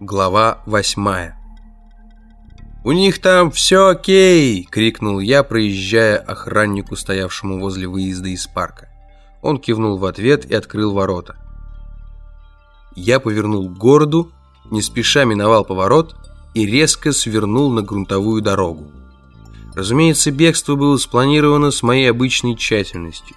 Глава восьмая «У них там все окей!» — крикнул я, проезжая охраннику, стоявшему возле выезда из парка. Он кивнул в ответ и открыл ворота. Я повернул к городу, не спеша миновал поворот и резко свернул на грунтовую дорогу. Разумеется, бегство было спланировано с моей обычной тщательностью.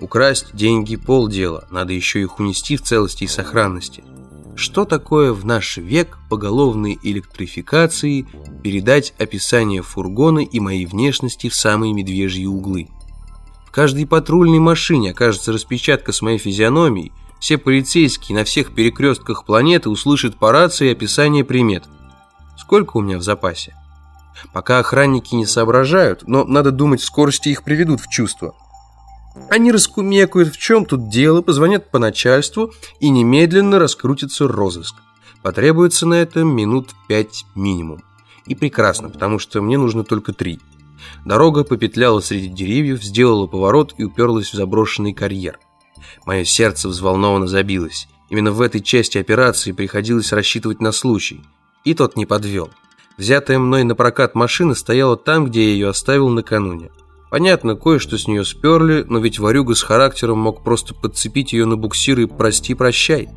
Украсть деньги – полдела, надо еще их унести в целости и сохранности – что такое в наш век поголовной электрификации передать описание фургона и моей внешности в самые медвежьи углы? В каждой патрульной машине окажется распечатка с моей физиономией, все полицейские на всех перекрестках планеты услышат по рации описание примет. Сколько у меня в запасе? Пока охранники не соображают, но надо думать, скорости их приведут в чувство. Они раскумекают, в чем тут дело, позвонят по начальству и немедленно раскрутится розыск. Потребуется на это минут пять минимум. И прекрасно, потому что мне нужно только три. Дорога попетляла среди деревьев, сделала поворот и уперлась в заброшенный карьер. Мое сердце взволнованно забилось. Именно в этой части операции приходилось рассчитывать на случай. И тот не подвел. Взятая мной на прокат машина стояла там, где я ее оставил накануне. Понятно, кое-что с нее сперли, но ведь Варюга с характером мог просто подцепить ее на буксир и прости-прощай.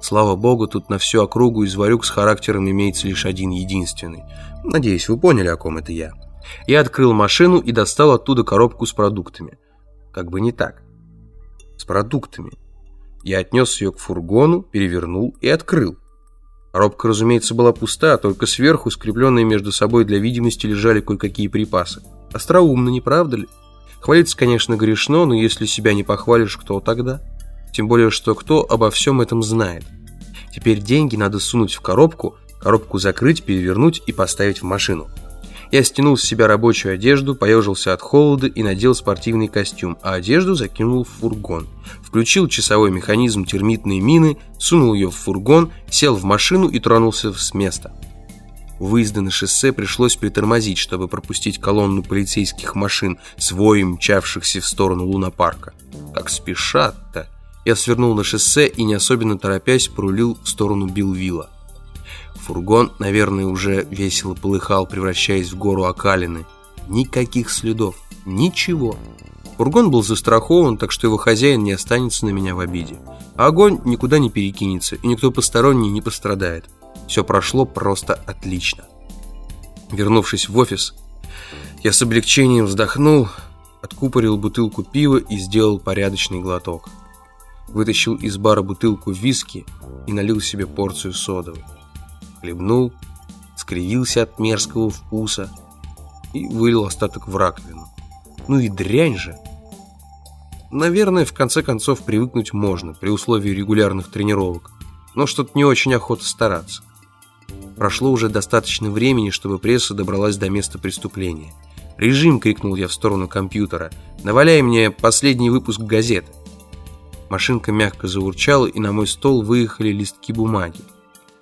Слава богу, тут на всю округу из Варюг с характером имеется лишь один единственный. Надеюсь, вы поняли, о ком это я. Я открыл машину и достал оттуда коробку с продуктами. Как бы не так. С продуктами. Я отнес ее к фургону, перевернул и открыл. Коробка, разумеется, была пуста, только сверху, скрепленные между собой для видимости, лежали кое-какие припасы. Остроумно, не правда ли? Хвалиться, конечно, грешно, но если себя не похвалишь, кто тогда? Тем более, что кто обо всем этом знает. Теперь деньги надо сунуть в коробку, коробку закрыть, перевернуть и поставить в машину. Я стянул с себя рабочую одежду, поежился от холода и надел спортивный костюм, а одежду закинул в фургон. Включил часовой механизм термитной мины, сунул ее в фургон, сел в машину и тронулся с места. У выезда на шоссе пришлось притормозить, чтобы пропустить колонну полицейских машин с воем мчавшихся в сторону лунопарка. Как спешат-то! Я свернул на шоссе и, не особенно торопясь, порулил в сторону Билвилла. Фургон, наверное, уже весело полыхал, превращаясь в гору окалины. Никаких следов, ничего. Фургон был застрахован, так что его хозяин не останется на меня в обиде. А огонь никуда не перекинется, и никто посторонний не пострадает. Все прошло просто отлично. Вернувшись в офис, я с облегчением вздохнул, откупорил бутылку пива и сделал порядочный глоток. Вытащил из бара бутылку виски и налил себе порцию содовой. Хлебнул, скривился от мерзкого вкуса и вылил остаток в раковину. Ну и дрянь же! Наверное, в конце концов привыкнуть можно при условии регулярных тренировок, но что-то не очень охота стараться. Прошло уже достаточно времени, чтобы пресса добралась до места преступления. «Режим!» — крикнул я в сторону компьютера. «Наваляй мне последний выпуск газет!» Машинка мягко заурчала, и на мой стол выехали листки бумаги.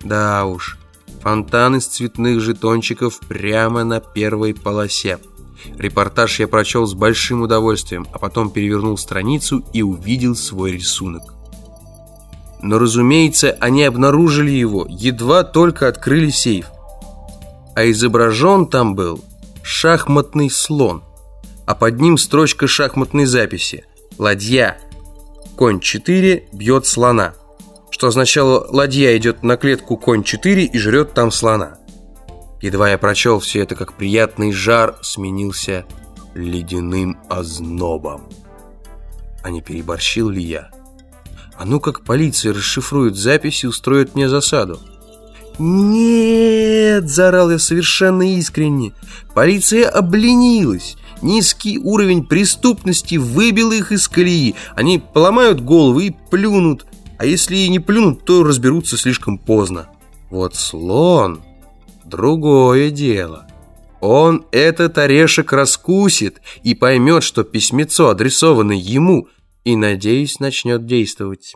Да уж, фонтан из цветных жетончиков прямо на первой полосе. Репортаж я прочел с большим удовольствием, а потом перевернул страницу и увидел свой рисунок. Но, разумеется, они обнаружили его, едва только открыли сейф. А изображен там был шахматный слон, а под ним строчка шахматной записи «Ладья». Конь 4 бьет слона, что означало «ладья идет на клетку конь 4 и жрет там слона». Едва я прочел все это, как приятный жар сменился ледяным ознобом. А не переборщил ли я? А ну как полиция расшифрует записи и устроит мне засаду. «Нет!» – заорал я совершенно искренне. «Полиция обленилась. Низкий уровень преступности выбил их из колеи. Они поломают головы и плюнут. А если и не плюнут, то разберутся слишком поздно. Вот слон – другое дело». Он этот орешек раскусит и поймет, что письмецо адресовано ему – и, надеюсь, начнет действовать.